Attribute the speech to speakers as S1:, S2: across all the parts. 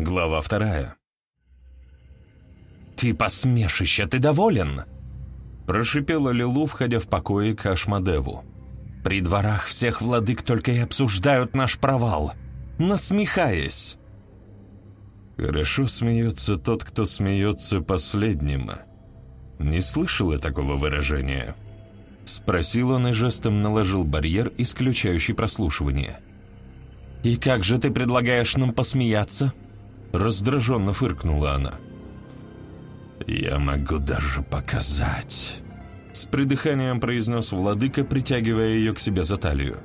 S1: Глава вторая. «Ты посмешище, ты доволен?» Прошипела Лилу, входя в покои к Ашмадеву. «При дворах всех владык только и обсуждают наш провал, насмехаясь».
S2: Хорошо смеется тот, кто смеется последним. Не слышала такого выражения? Спросил он и жестом наложил барьер, исключающий прослушивание.
S1: «И как же ты предлагаешь нам посмеяться?»
S2: Раздраженно фыркнула она. «Я могу даже показать», — с придыханием произнес владыка, притягивая ее к себе за талию.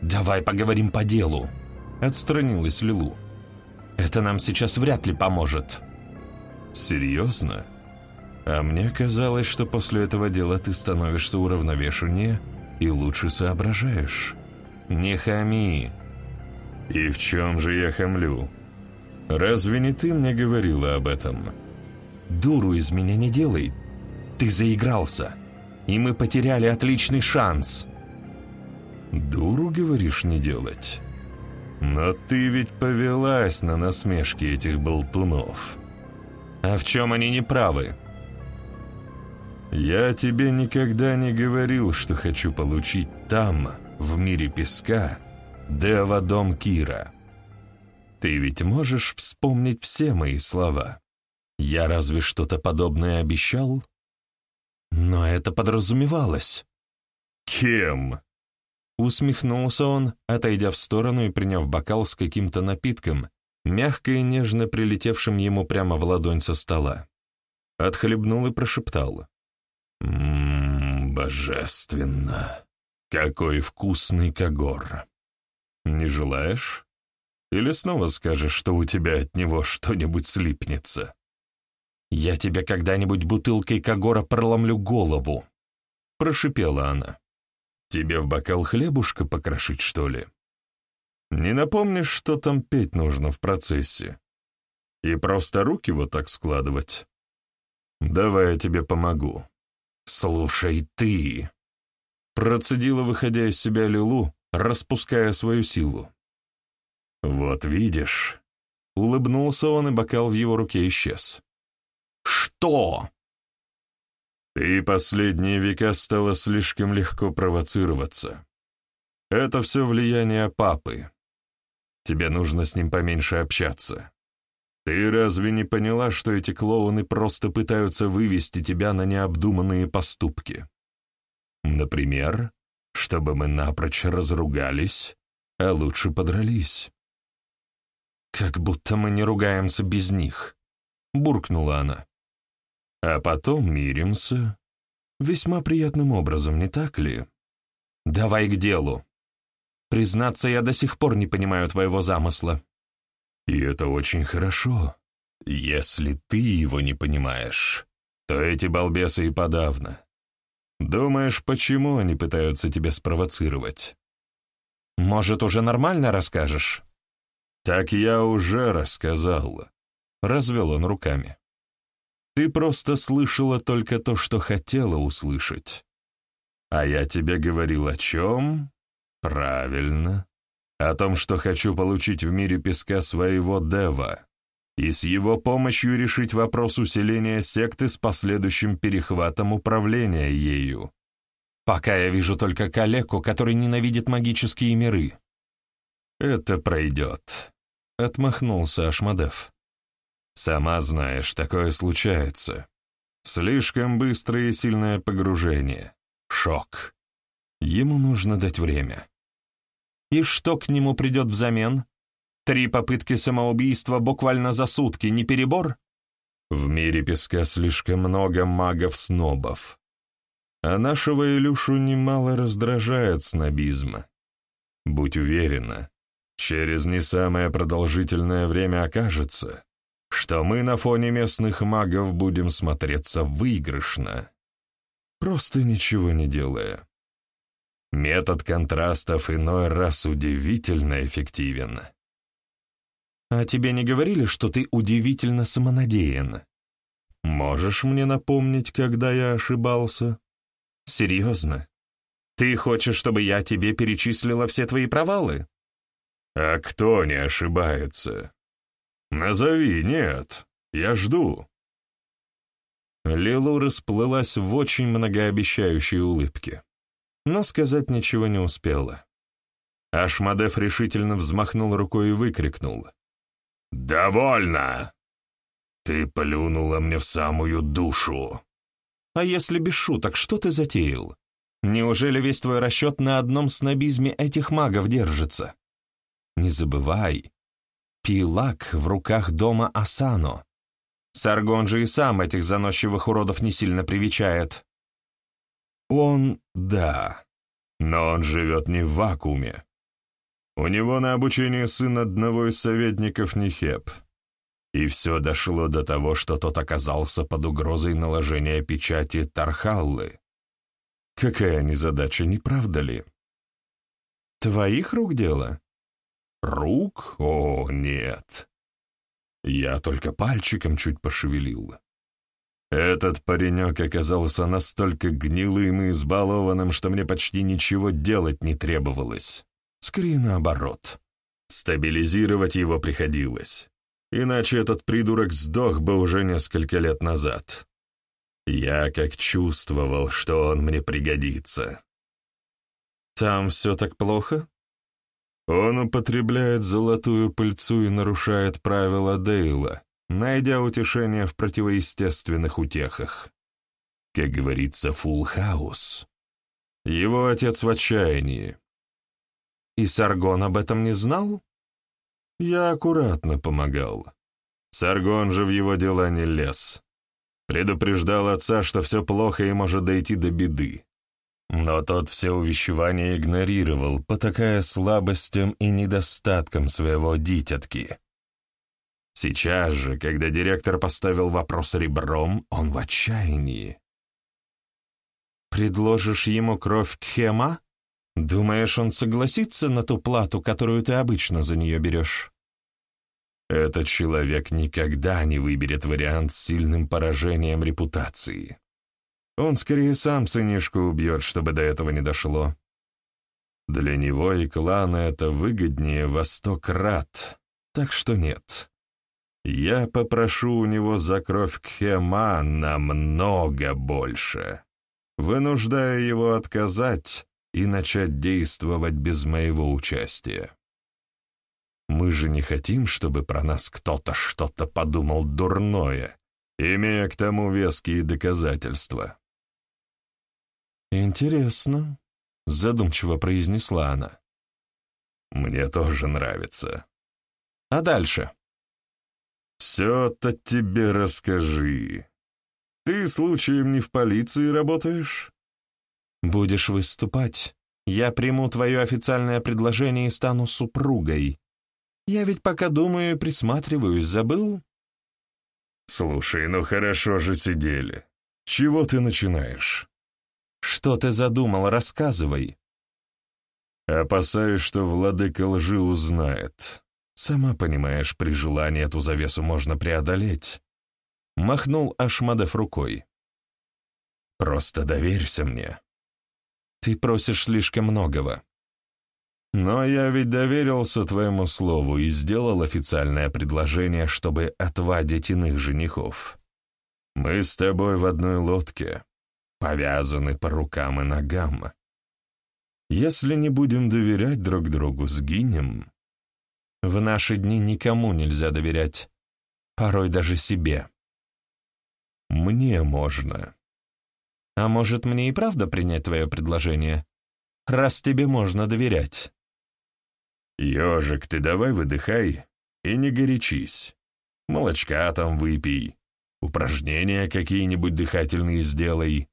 S1: «Давай поговорим по делу», — отстранилась Лилу. «Это нам сейчас вряд ли поможет».
S2: «Серьезно? А мне казалось, что после этого дела ты становишься уравновешеннее и лучше соображаешь».
S1: «Не хами».
S2: «И в чем же я хамлю? Разве не ты мне говорила об этом?»
S1: Дуру из меня не делай. Ты заигрался, и мы потеряли отличный шанс.
S2: Дуру, говоришь, не делать? Но ты ведь повелась на насмешки этих болтунов.
S1: А в чем они не правы?
S2: Я тебе никогда не говорил, что хочу получить там, в мире песка, Дева дом Кира. Ты ведь можешь вспомнить все мои слова? Я разве что-то подобное обещал?
S1: Но это подразумевалось.
S2: Кем?
S1: Усмехнулся он, отойдя в сторону и приняв бокал с каким-то напитком, мягко и нежно прилетевшим ему прямо в ладонь со стола. Отхлебнул и прошептал.
S2: «Ммм, божественно! Какой вкусный когор! Не желаешь? Или снова скажешь, что у тебя от него что-нибудь слипнется?»
S1: «Я тебе когда-нибудь бутылкой Кагора проломлю голову!» — прошипела она.
S2: «Тебе в бокал хлебушка покрошить, что ли? Не напомнишь, что там петь нужно в процессе? И просто руки вот так складывать? Давай я тебе помогу».
S1: «Слушай, ты...»
S2: Процедила, выходя из себя Лилу, распуская свою силу. «Вот видишь...» Улыбнулся он, и бокал в его руке исчез.
S1: Что?
S2: Ты последние века стала слишком легко провоцироваться. Это все влияние папы. Тебе нужно с ним поменьше общаться. Ты разве не поняла, что эти клоуны просто пытаются вывести тебя на необдуманные поступки? Например, чтобы мы напрочь разругались, а лучше подрались.
S1: «Как будто мы не ругаемся без них», — буркнула она.
S2: А потом миримся. Весьма приятным образом, не так ли?
S1: Давай к делу. Признаться, я до сих пор не понимаю твоего замысла.
S2: И это очень хорошо. Если ты его не понимаешь, то эти балбесы и подавно. Думаешь, почему они пытаются тебя спровоцировать?
S1: Может, уже нормально расскажешь?
S2: Так я уже рассказал. Развел он руками. Ты просто слышала только то, что хотела услышать. А я тебе говорил о чем? Правильно. О том, что хочу получить в мире песка своего Дева и с его помощью решить вопрос усиления секты с последующим перехватом управления ею.
S1: Пока я вижу только калеку, который ненавидит магические миры.
S2: Это пройдет, — отмахнулся Ашмадев. Сама знаешь, такое случается. Слишком быстрое и сильное погружение. Шок. Ему нужно дать время.
S1: И что к нему придет взамен? Три попытки самоубийства буквально за сутки, не перебор?
S2: В мире песка слишком много магов-снобов. А нашего Илюшу немало раздражает снобизм. Будь уверена, через не самое продолжительное время окажется, что мы на фоне местных магов будем смотреться выигрышно, просто ничего не делая. Метод контрастов иной раз удивительно эффективен.
S1: А тебе не говорили, что ты удивительно самонадеян?
S2: Можешь мне напомнить, когда я ошибался?
S1: Серьезно? Ты хочешь, чтобы я тебе перечислила все твои провалы?
S2: А кто не ошибается? Назови, нет, я жду».
S1: Лилу расплылась в очень многообещающей улыбке, но сказать ничего не успела. Ашмадеф решительно взмахнул рукой и выкрикнул.
S2: «Довольно! Ты плюнула мне в самую душу!»
S1: «А если без шуток, что ты затеял? Неужели весь твой расчет на одном снобизме этих магов держится? Не забывай, пилак в руках дома Асано. Саргон же и сам этих заносчивых уродов не сильно привечает».
S2: «Он — да, но он живет не в вакууме. У него на обучение сын одного из советников Нихеп. И все дошло до того, что тот оказался под угрозой наложения печати Тархаллы. Какая незадача, не правда ли?
S1: Твоих рук дело?
S2: Рук? О, нет. Я только пальчиком чуть пошевелил. Этот паренек оказался настолько гнилым и избалованным, что мне почти ничего делать не требовалось. Скорее наоборот. Стабилизировать его приходилось. Иначе этот придурок сдох бы уже несколько лет назад. Я как чувствовал, что он мне пригодится.
S1: Там все так плохо?
S2: Он употребляет золотую пыльцу и нарушает правила Дейла, найдя утешение в противоестественных утехах. Как говорится, фулл хаус. Его отец в отчаянии,
S1: и Саргон об этом не знал?
S2: Я аккуратно помогал. Саргон же в его дела не лез. Предупреждал отца, что все плохо и может дойти до беды. Но тот все увещевания игнорировал, потакая слабостям и недостаткам своего дитятки. Сейчас же, когда директор поставил вопрос ребром, он в отчаянии.
S1: «Предложишь ему кровь Кхема?» Думаешь, он согласится на ту плату, которую ты обычно за нее берешь?
S2: Этот человек никогда не выберет вариант с сильным поражением репутации. Он скорее сам сынишку убьет, чтобы до этого не дошло. Для него и клана это выгоднее во сто крат, так что нет. Я попрошу у него за кровь Кхема намного больше, вынуждая его отказать, и начать действовать без моего участия. Мы же не хотим, чтобы про нас кто-то что-то подумал дурное, имея к тому веские доказательства.
S1: «Интересно», — задумчиво произнесла она.
S2: «Мне тоже нравится».
S1: «А дальше?»
S2: «Все-то тебе расскажи. Ты случаем не в полиции работаешь?»
S1: Будешь выступать, я приму твое официальное предложение и стану супругой. Я ведь пока думаю и присматриваюсь, забыл?
S2: Слушай, ну хорошо же сидели. Чего ты начинаешь?
S1: Что ты задумал, рассказывай.
S2: Опасаюсь, что владыка лжи узнает. Сама понимаешь, при желании эту завесу можно преодолеть. Махнул Ашмадов рукой. Просто доверься мне.
S1: Ты просишь слишком многого.
S2: Но я ведь доверился твоему слову и сделал официальное предложение, чтобы отвадить иных женихов. Мы с тобой в одной лодке, повязаны по рукам и ногам. Если не будем доверять друг другу, сгинем.
S1: В наши дни никому нельзя доверять, порой даже себе.
S2: Мне можно.
S1: А может, мне и правда принять твое предложение? Раз тебе можно доверять.
S2: Ежик, ты давай выдыхай и не горячись. Молочка там выпей, упражнения какие-нибудь дыхательные сделай.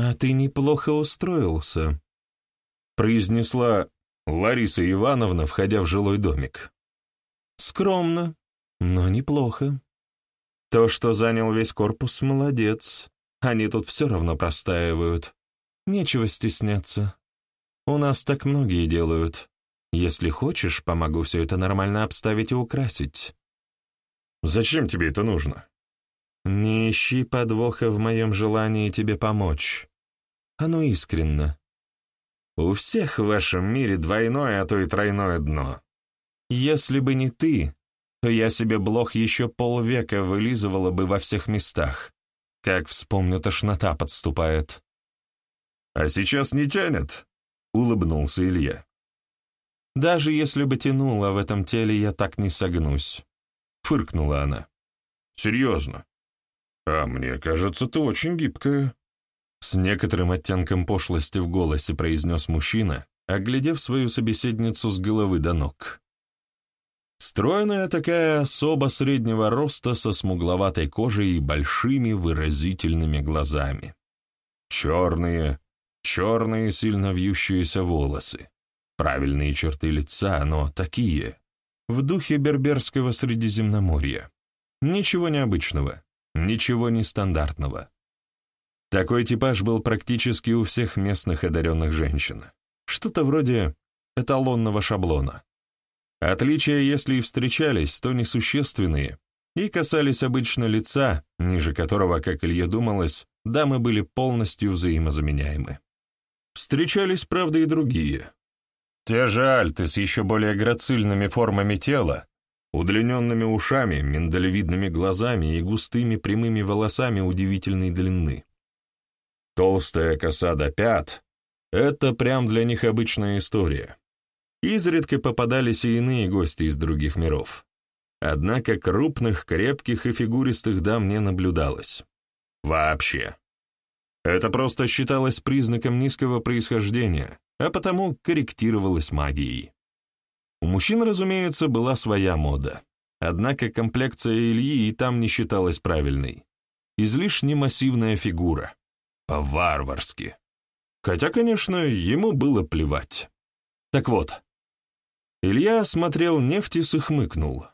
S1: «А ты неплохо устроился», — произнесла Лариса Ивановна, входя в жилой домик. «Скромно, но неплохо. То, что занял весь корпус, молодец. Они тут все равно простаивают. Нечего стесняться. У нас так многие делают. Если хочешь, помогу все это нормально обставить и украсить.
S2: Зачем тебе это нужно?
S1: Не ищи подвоха в моем желании тебе помочь. Оно искренно. У всех в вашем мире двойное, а то и тройное дно. Если бы не ты, то я себе блох еще полвека вылизывала бы во всех местах. Как вспомню, тошнота подступает.
S2: «А сейчас не тянет?» — улыбнулся Илья.
S1: «Даже если бы тянуло в этом теле, я так не согнусь», — фыркнула она.
S2: «Серьезно? А мне кажется, ты очень гибкая».
S1: С некоторым оттенком пошлости в голосе произнес мужчина, оглядев свою собеседницу с головы до ног. Стройная такая особа среднего роста со смугловатой кожей и большими выразительными глазами. Черные, черные сильно вьющиеся волосы, правильные черты лица, но такие, в духе берберского Средиземноморья. Ничего необычного, ничего нестандартного. Такой типаж был практически у всех местных одаренных женщин. Что-то вроде эталонного шаблона. Отличия, если и встречались, то несущественные, и касались обычно лица, ниже которого, как Илье думалось, дамы были полностью взаимозаменяемы. Встречались, правда, и другие. Те же альты с еще более грацильными формами тела, удлиненными ушами, миндалевидными глазами и густыми прямыми волосами удивительной длины. Толстая коса до пят — это прям для них обычная история. Изредка попадались и иные гости из других миров. Однако крупных, крепких и фигуристых дам не наблюдалось. Вообще. Это просто считалось признаком низкого происхождения, а потому корректировалось магией. У мужчин, разумеется, была своя мода. Однако комплекция Ильи и там не считалась правильной. Излишне массивная фигура. По-варварски. Хотя, конечно, ему было плевать. Так вот, Илья осмотрел нефть и хмыкнул,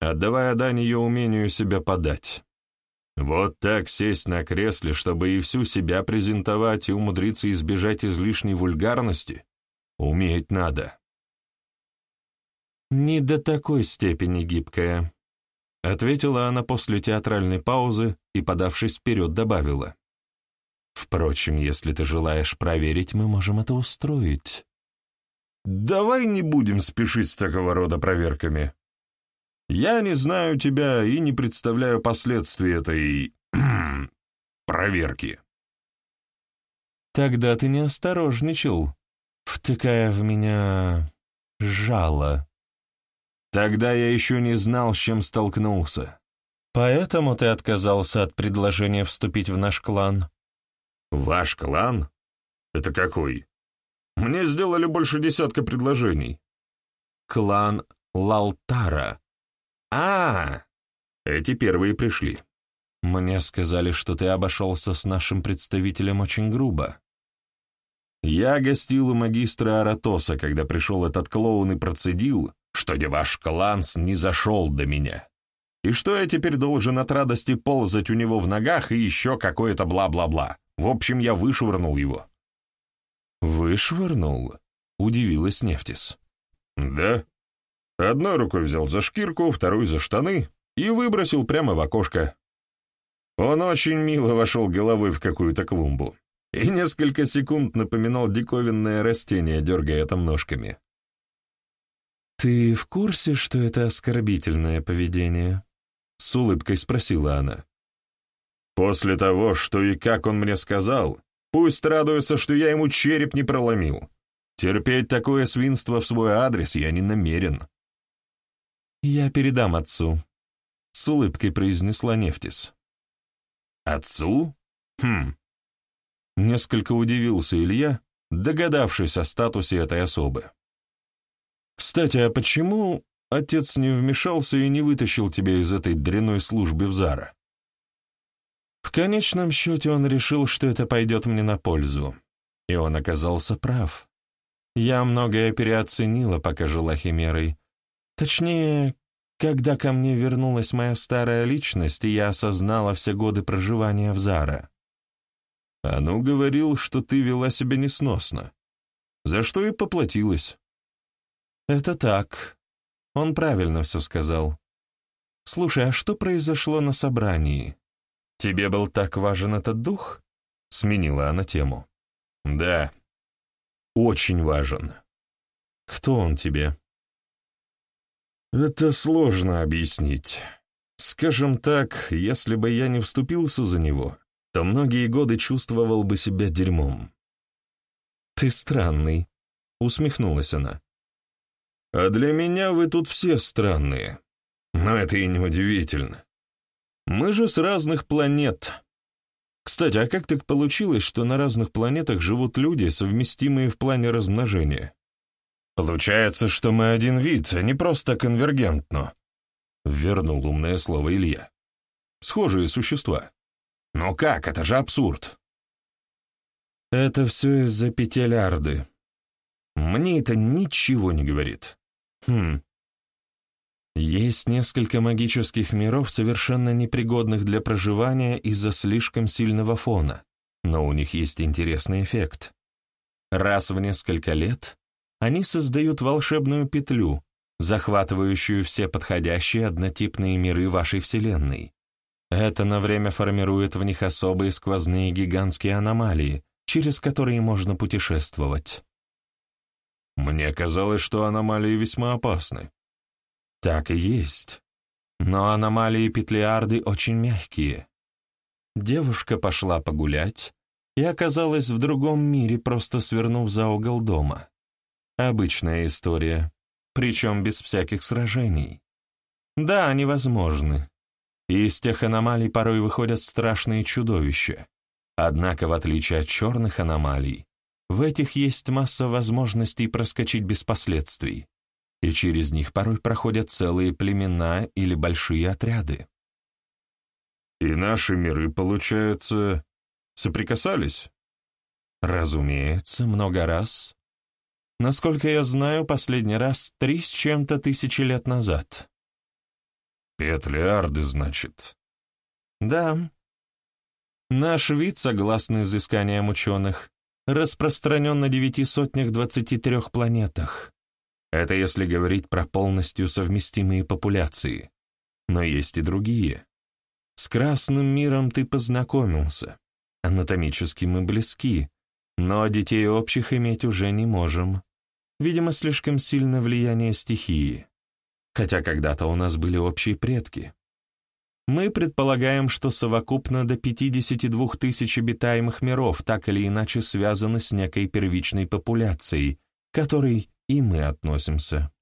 S1: отдавая дань ее умению себя подать. Вот так сесть на кресле, чтобы и всю себя презентовать и умудриться избежать излишней вульгарности, уметь надо. «Не до такой степени гибкая», — ответила она после театральной паузы и, подавшись вперед, добавила. «Впрочем, если ты желаешь проверить, мы можем это устроить. Давай не будем спешить с такого рода проверками. Я не знаю тебя и не представляю последствий этой... проверки. Тогда ты не осторожничал, втыкая в меня жало. Тогда я еще не знал, с чем столкнулся. Поэтому ты отказался от предложения вступить в наш клан. Ваш клан? Это какой? Мне сделали больше десятка предложений. Клан Лалтара. А, эти первые пришли. Мне сказали, что ты обошелся с нашим представителем очень грубо. Я гостил у магистра Аратоса, когда пришел этот клоун и процедил, что не ваш кланс не зашел до меня. И что я теперь должен от радости ползать у него в ногах и еще какое-то бла-бла-бла. В общем, я вышвырнул его. «Вышвырнул?» — удивилась Нефтис. «Да. Одной рукой взял за шкирку, второй за штаны и выбросил прямо в окошко. Он очень мило вошел головой в какую-то клумбу и несколько секунд напоминал диковинное растение, дергая там ножками. «Ты в курсе, что это оскорбительное поведение?» — с улыбкой спросила она. «После того, что и как он мне сказал, Пусть радуется, что я ему череп не проломил. Терпеть такое свинство в свой адрес я не намерен. «Я передам отцу», — с улыбкой произнесла Нефтис. «Отцу? Хм». Несколько удивился Илья, догадавшись о статусе этой особы. «Кстати, а почему отец не вмешался и не вытащил тебя из этой дряной службы в Зара?» В конечном счете он решил, что это пойдет мне на пользу. И он оказался прав. Я многое переоценила, пока жила Химерой. Точнее, когда ко мне вернулась моя старая личность, и я осознала все годы проживания в Зара. А ну говорил, что ты вела себя несносно. За что и поплатилась. Это так. Он правильно все сказал. Слушай, а что произошло на собрании? «Тебе был так важен этот дух?» — сменила она тему. «Да, очень важен. Кто он тебе?» Это сложно объяснить. Скажем так, если бы я не вступился за него, то многие годы чувствовал бы себя дерьмом. «Ты странный», — усмехнулась она. «А для меня вы тут все странные. Но это и не удивительно. Мы же с разных планет. Кстати, а как так получилось, что на разных планетах живут люди, совместимые в плане размножения? Получается, что мы один вид, а не просто конвергентно. Вернул умное слово Илья. Схожие существа. Но как? Это же абсурд. Это все из-за петелярды. Мне это ничего не говорит. Хм, есть несколько магических миров, совершенно непригодных для проживания из-за слишком сильного фона, но у них есть интересный эффект. Раз в несколько лет они создают волшебную петлю, захватывающую все подходящие однотипные миры вашей Вселенной. Это на время формирует в них особые сквозные гигантские аномалии, через которые можно путешествовать. Мне казалось, что аномалии весьма опасны. Так и есть. Но аномалии Петлиарды очень мягкие. Девушка пошла погулять и оказалась в другом мире, просто свернув за угол дома. Обычная история, причем без всяких сражений. Да, они возможны. Из тех аномалий порой выходят страшные чудовища. Однако, в отличие от черных аномалий, в этих есть масса возможностей проскочить без последствий и через них порой проходят целые племена или большие отряды. И наши миры, получается, соприкасались? Разумеется, много раз. Насколько я знаю, последний раз три с чем-то тысячи лет назад. Петлиарды, значит? Да. Наш вид, согласно изысканиям ученых, распространен на девяти сотнях двадцати трех планетах. Это если говорить про полностью совместимые популяции. Но есть и другие. С Красным миром ты познакомился. Анатомически мы близки, но детей общих иметь уже не можем. Видимо, слишком сильно влияние стихии. Хотя когда-то у нас были общие предки. Мы предполагаем, что совокупно до 52 тысяч обитаемых миров так или иначе связаны с некой первичной популяцией, которой и мы относимся.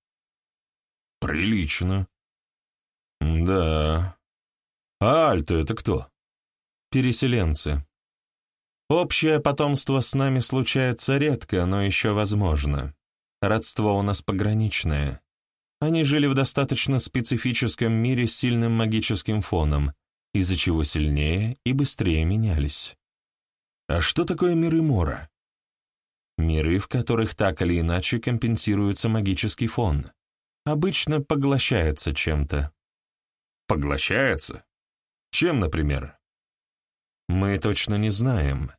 S1: Прилично. Да. А Альта это кто? Переселенцы. Общее потомство с нами случается редко, но еще возможно. Родство у нас пограничное. Они жили в достаточно специфическом мире с сильным магическим фоном, из-за чего сильнее и быстрее менялись. А что такое миры Мора? Миры, в которых так или иначе компенсируется магический фон. Обычно поглощается чем-то. Поглощается? Чем, например? Мы точно не знаем.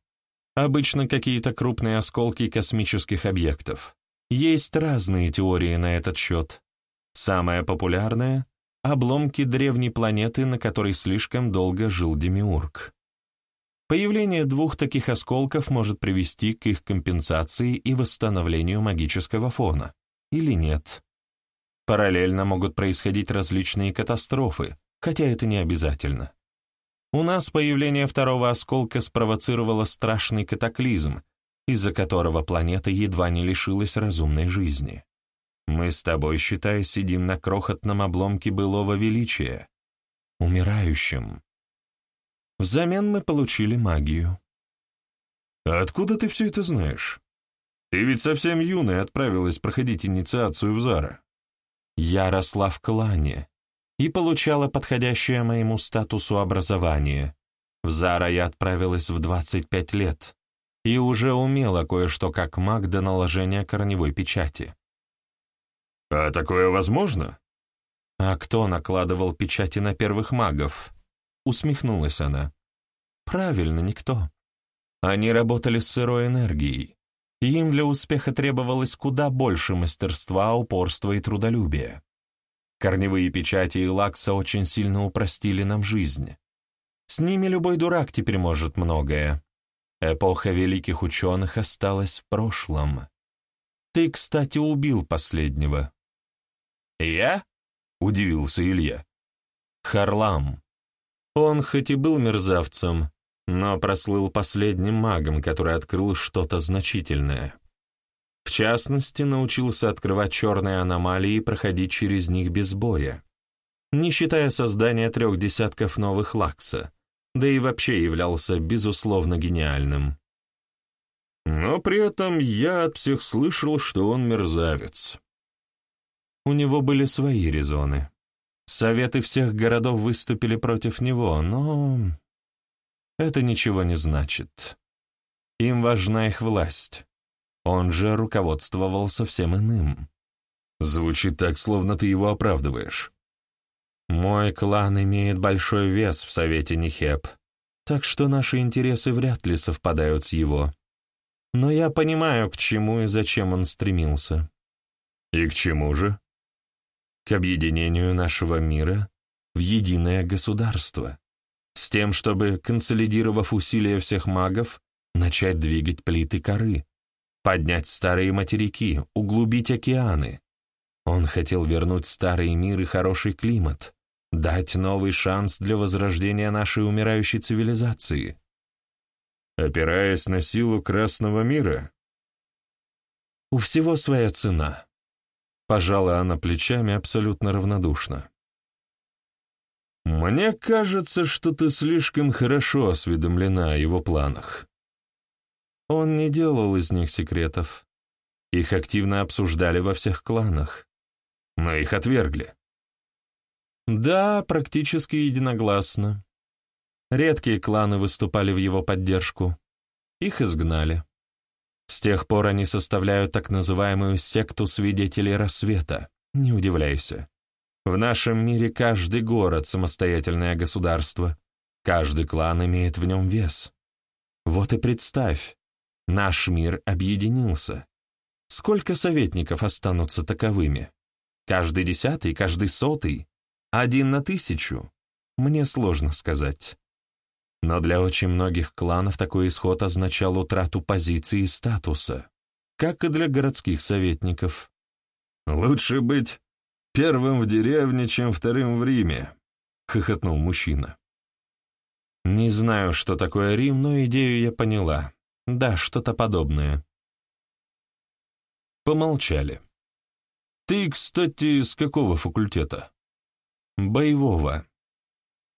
S1: Обычно какие-то крупные осколки космических объектов. Есть разные теории на этот счет. Самая популярная — обломки древней планеты, на которой слишком долго жил Демиург. Появление двух таких осколков может привести к их компенсации и восстановлению магического фона, или нет. Параллельно могут происходить различные катастрофы, хотя это не обязательно. У нас появление второго осколка спровоцировало страшный катаклизм, из-за которого планета едва не лишилась разумной жизни. Мы с тобой, считай, сидим на крохотном обломке былого величия, умирающем. Взамен мы получили магию. «А откуда ты все это знаешь? Ты ведь совсем юная отправилась проходить инициацию в Зара». Я росла в клане и получала подходящее моему статусу образование. В Зара я отправилась в 25 лет и уже умела кое-что как маг до наложения корневой печати. «А такое возможно?» «А кто накладывал печати на первых магов?» Усмехнулась она. Правильно, никто. Они работали с сырой энергией, им для успеха требовалось куда больше мастерства, упорства и трудолюбия. Корневые печати и лакса очень сильно упростили нам жизнь. С ними любой дурак теперь может многое. Эпоха великих ученых осталась в прошлом. Ты, кстати, убил последнего. Я? — удивился Илья.
S2: Харлам. Он хоть и был мерзавцем, но прослыл последним магом, который открыл что-то значительное. В частности, научился открывать черные аномалии и проходить через них без боя, не считая создания трех десятков новых лакса, да и вообще являлся безусловно гениальным.
S1: Но при этом я от всех слышал, что он мерзавец.
S2: У него были свои резоны. Советы всех городов выступили против него, но это ничего не значит. Им важна их власть. Он же руководствовал совсем иным.
S1: Звучит так, словно ты его оправдываешь.
S2: Мой клан имеет большой вес в Совете Нихеп, так что наши интересы вряд ли совпадают с его. Но я понимаю, к чему и зачем он стремился.
S1: И к чему же?
S2: К объединению нашего мира в единое государство с тем, чтобы, консолидировав усилия всех магов, начать двигать плиты коры, поднять старые материки, углубить океаны. Он хотел вернуть старый мир и хороший климат, дать новый шанс для возрождения нашей умирающей цивилизации.
S1: Опираясь на силу Красного мира?
S2: У всего своя цена. Пожала она плечами абсолютно равнодушно.
S1: «Мне кажется, что ты слишком хорошо осведомлена о его планах».
S2: Он не делал из них секретов. Их активно обсуждали во всех кланах.
S1: Но их отвергли.
S2: Да, практически единогласно. Редкие кланы выступали в его поддержку. Их изгнали. С тех пор они составляют так называемую секту свидетелей рассвета. Не удивляйся. В нашем мире каждый город — самостоятельное государство, каждый клан имеет в нем вес. Вот и представь, наш мир объединился. Сколько советников останутся таковыми? Каждый десятый, каждый сотый? Один на тысячу? Мне сложно сказать. Но для очень многих кланов такой исход означал утрату позиции и статуса, как и для городских советников.
S1: «Лучше быть Первым в деревне, чем вторым в Риме», — хохотнул мужчина.
S2: «Не знаю, что такое Рим, но идею я поняла. Да, что-то подобное».
S1: Помолчали. «Ты, кстати, с какого факультета?»
S2: «Боевого.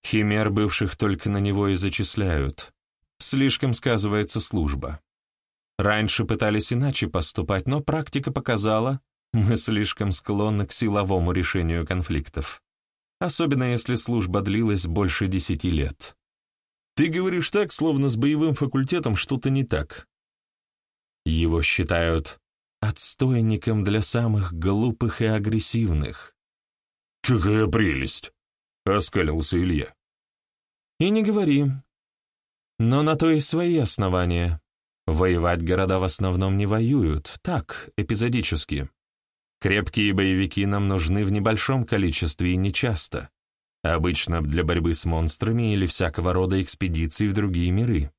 S2: Химер бывших только на него и зачисляют. Слишком сказывается служба. Раньше пытались иначе поступать, но практика показала, мы слишком склонны к силовому решению конфликтов, особенно если служба длилась больше десяти лет.
S1: Ты говоришь так, словно с боевым факультетом что-то не так.
S2: Его считают отстойником для самых глупых и агрессивных.
S1: «Какая прелесть!» — оскалился Илья.
S2: «И не говори. Но на то и свои основания. Воевать города в основном не воюют, так, эпизодически. Крепкие боевики нам нужны в небольшом количестве и нечасто. Обычно для борьбы с монстрами или всякого рода экспедиций в другие миры.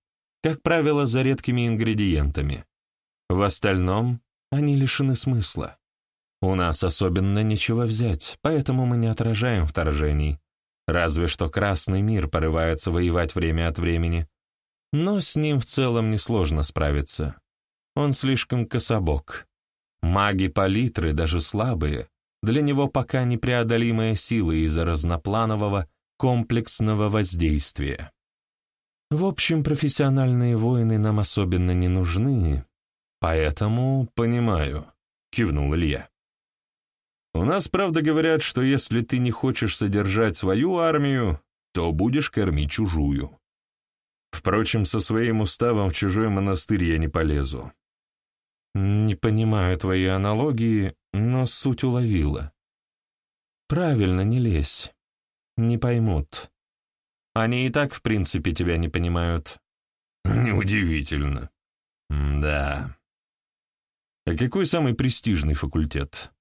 S2: Как правило, за редкими ингредиентами. В остальном они лишены смысла. У нас особенно нечего взять, поэтому мы не отражаем вторжений. Разве что Красный мир порывается воевать время от времени. Но с ним в целом несложно справиться. Он слишком кособок. Маги палитры, даже слабые, для него пока непреодолимая сила из-за разнопланового, комплексного воздействия. В общем, профессиональные воины нам особенно не нужны, поэтому понимаю, кивнул Илья.
S1: У нас, правда, говорят, что если ты не хочешь содержать свою армию, то будешь кормить чужую. Впрочем, со своим уставом в чужой монастырь я не полезу.
S2: Не понимаю твои аналогии, но суть уловила. Правильно, не лезь. Не поймут. Они и так, в принципе, тебя не понимают.
S1: Неудивительно.
S2: Да.
S1: А какой самый престижный факультет?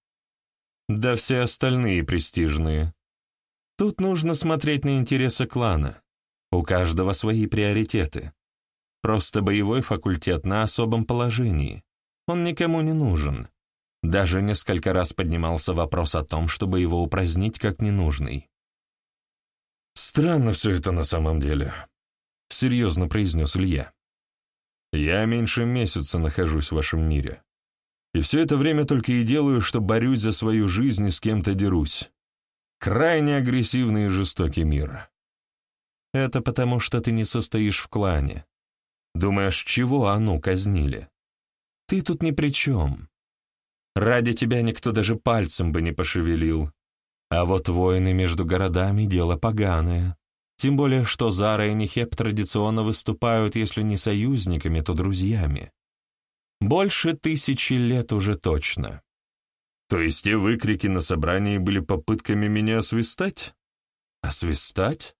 S2: Да все остальные престижные. Тут нужно смотреть на интересы клана. У каждого свои приоритеты. Просто боевой факультет на особом положении. Он никому не нужен.
S1: Даже несколько раз поднимался вопрос о том, чтобы его упразднить как ненужный.
S2: «Странно все это на самом деле», — серьезно произнес Илья. «Я меньше месяца нахожусь в вашем мире. И все это время только и делаю, что борюсь за свою жизнь и с кем-то дерусь. Крайне агрессивный и жестокий мир.
S1: Это потому, что ты не состоишь в клане. Думаешь, чего Ану казнили? Ты тут ни при чем. Ради тебя никто даже пальцем бы не пошевелил. А вот войны между городами — дело поганое. Тем более, что Зара и Нехеп традиционно выступают, если не союзниками, то друзьями. Больше тысячи лет уже точно.
S2: То есть те выкрики на собрании были попытками меня освистать?
S1: Освистать?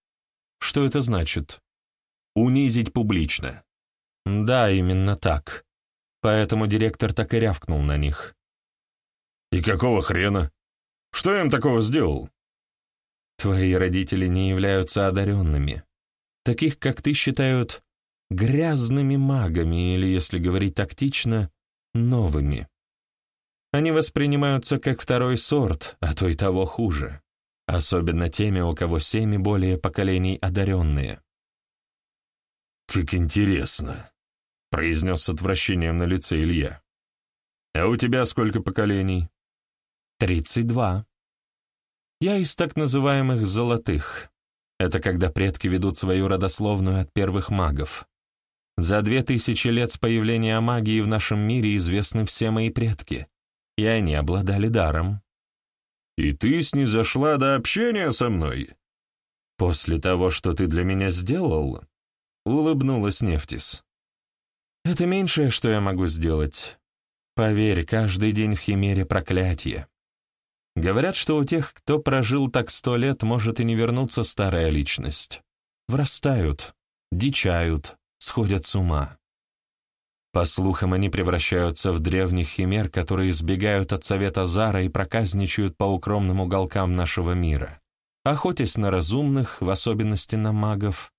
S1: Что это значит? Унизить публично. Да, именно так. Поэтому директор так и рявкнул на них.
S2: И какого хрена? Что я им такого сделал?
S1: Твои родители не являются одаренными. Таких, как ты, считают грязными магами или, если говорить тактично, новыми. Они воспринимаются как второй сорт, а то и того хуже. Особенно теми, у кого семь и более поколений одаренные.
S2: «Как интересно», — произнес с отвращением на лице Илья. «А у тебя сколько поколений?»
S1: «Тридцать два. Я из так называемых «золотых». Это когда предки ведут свою родословную от первых магов. За две тысячи лет с появления магии в нашем мире известны все мои предки, и они обладали даром.
S2: «И ты снизошла до общения со мной?»
S1: «После того, что ты для меня сделал?» — улыбнулась Нефтис. «Это меньшее, что я могу сделать. Поверь, каждый день в Химере проклятие. Говорят, что у тех, кто прожил так сто лет, может и не вернуться старая личность. Врастают, дичают, сходят с ума. По слухам, они превращаются в древних химер, которые избегают от совета Зара и проказничают по укромным уголкам нашего мира, охотясь на разумных, в особенности на магов.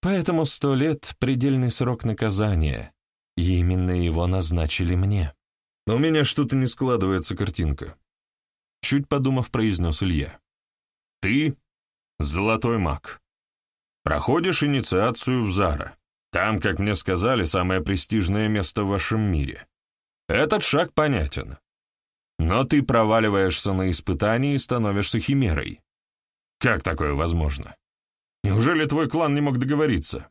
S1: Поэтому сто лет — предельный срок наказания, и именно его назначили мне.
S2: Но у меня что-то не складывается картинка. Чуть подумав, произнес Илья. Ты — золотой маг. Проходишь инициацию в Зара. Там, как мне сказали, самое престижное место в вашем мире. Этот шаг понятен. Но ты проваливаешься на испытании и становишься химерой. Как такое возможно? Неужели твой клан не мог договориться?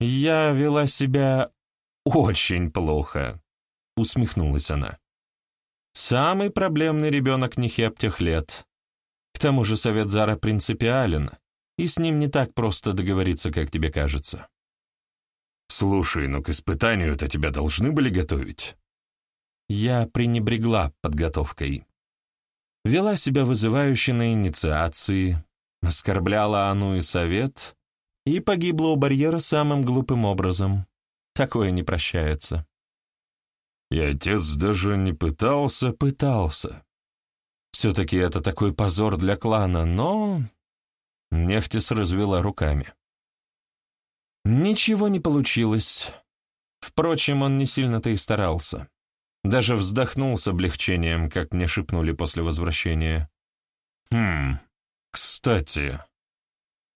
S1: Я вела себя очень плохо, усмехнулась она. Самый проблемный ребенок Нехеп тех лет. К тому же совет Зара принципиален, и с ним не так просто договориться, как тебе кажется.
S2: «Слушай, ну к испытанию-то тебя должны были готовить?»
S1: Я пренебрегла подготовкой. Вела себя вызывающе на инициации, оскорбляла Ану и совет и погибла у барьера самым глупым образом. Такое не прощается.
S2: И отец даже не пытался?
S1: Пытался. Все-таки это такой позор для клана, но... Нефтис развела руками. Ничего не получилось. Впрочем, он не сильно-то и старался. Даже вздохнул с облегчением, как мне шепнули после возвращения.
S2: «Хм, кстати,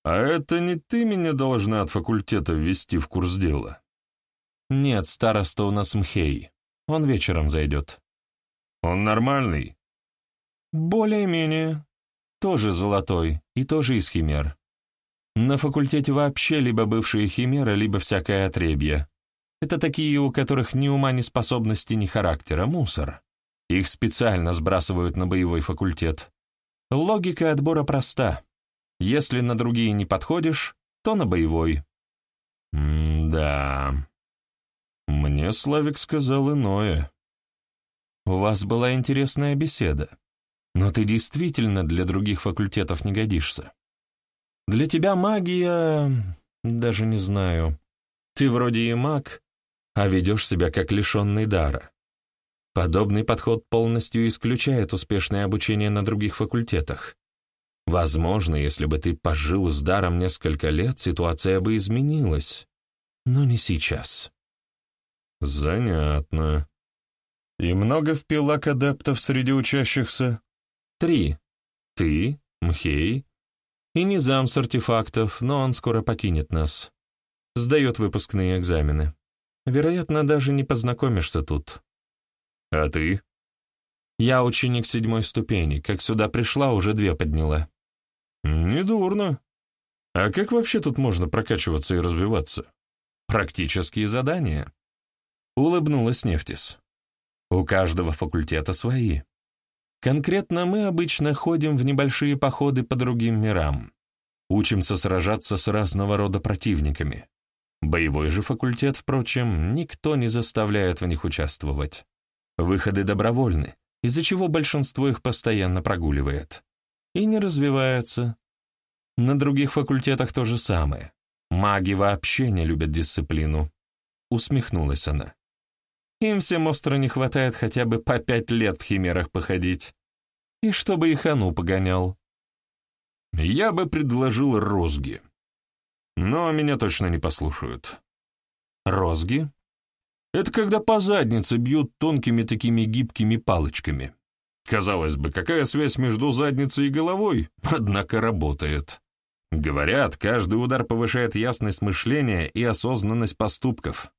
S2: а это не ты меня должна от факультета ввести в курс дела?»
S1: «Нет, староста у нас Мхей. Он вечером зайдет».
S2: «Он нормальный?»
S1: «Более-менее. Тоже золотой и тоже из химер. На факультете вообще либо бывшие химеры, либо всякое отребье. Это такие, у которых ни ума, ни способности, ни характера, мусор. Их специально сбрасывают на боевой факультет. Логика отбора проста. Если на другие не подходишь, то на боевой.
S2: М-да. Мне Славик сказал иное.
S1: У вас была интересная беседа. Но ты действительно для других факультетов не годишься. Для тебя магия... даже не знаю. Ты вроде и маг, а ведешь себя как лишенный дара. Подобный подход полностью исключает успешное обучение на других факультетах. Возможно, если бы ты пожил с даром несколько лет, ситуация бы изменилась. Но не сейчас.
S2: Занятно.
S1: «И много в пилак адептов среди учащихся?» «Три. Ты, Мхей и Низам с артефактов, но он скоро покинет нас. Сдает выпускные экзамены. Вероятно, даже не познакомишься тут».
S2: «А ты?»
S1: «Я ученик седьмой ступени. Как сюда пришла, уже две подняла».
S2: «Недурно. А как вообще тут можно прокачиваться и развиваться?»
S1: «Практические задания». Улыбнулась Нефтис. У каждого факультета свои. Конкретно мы обычно ходим в небольшие походы по другим мирам. Учимся сражаться с разного рода противниками. Боевой же факультет, впрочем, никто не заставляет в них участвовать. Выходы добровольны, из-за чего большинство их постоянно прогуливает. И не развивается. На других факультетах то же самое. Маги вообще не любят дисциплину. Усмехнулась она. Им всем остро не хватает хотя бы по пять лет в химерах походить. И чтобы их Ану погонял.
S2: Я бы предложил розги. Но меня точно не послушают.
S1: Розги?
S2: Это когда по заднице бьют тонкими такими гибкими палочками. Казалось бы, какая связь между задницей и головой? Однако работает. Говорят, каждый удар повышает ясность мышления и осознанность поступков.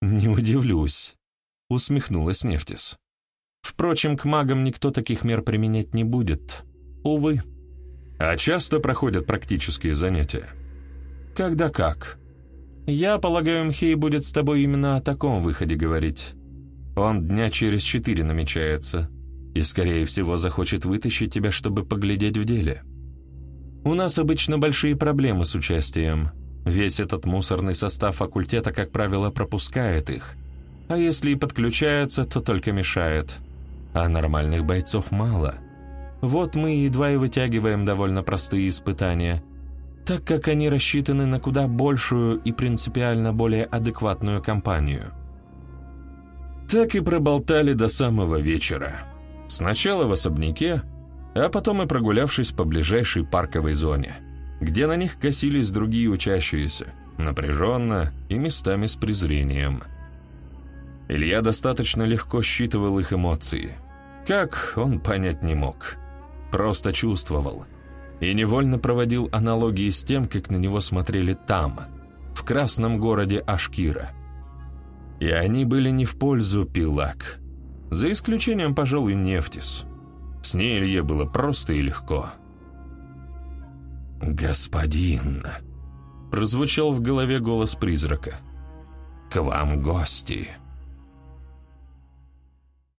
S1: «Не удивлюсь», — усмехнулась Нефтис. «Впрочем, к магам никто таких мер применять не будет. Увы».
S2: «А часто проходят практические занятия?»
S1: «Когда как. Я полагаю, Мхей будет с тобой именно о таком выходе говорить. Он дня через четыре намечается, и, скорее всего, захочет вытащить тебя, чтобы поглядеть в деле. У нас обычно большие проблемы с участием». Весь этот мусорный состав факультета, как правило, пропускает их. А если и подключается, то только мешает. А нормальных бойцов мало. Вот мы едва и вытягиваем довольно простые испытания, так как они рассчитаны на куда большую и принципиально более адекватную компанию.
S2: Так и проболтали до самого вечера. Сначала в особняке, а потом и прогулявшись по ближайшей парковой зоне – где на них косились другие учащиеся, напряженно и местами с презрением. Илья достаточно легко считывал их эмоции. Как, он понять не мог. Просто чувствовал. И невольно проводил аналогии с тем, как на него смотрели там, в красном городе Ашкира. И они были не в пользу Пилак, за исключением, пожалуй, Нефтис. С ней Илье было просто и легко.
S1: «Господин!» — прозвучал в голове голос призрака. «К вам гости!»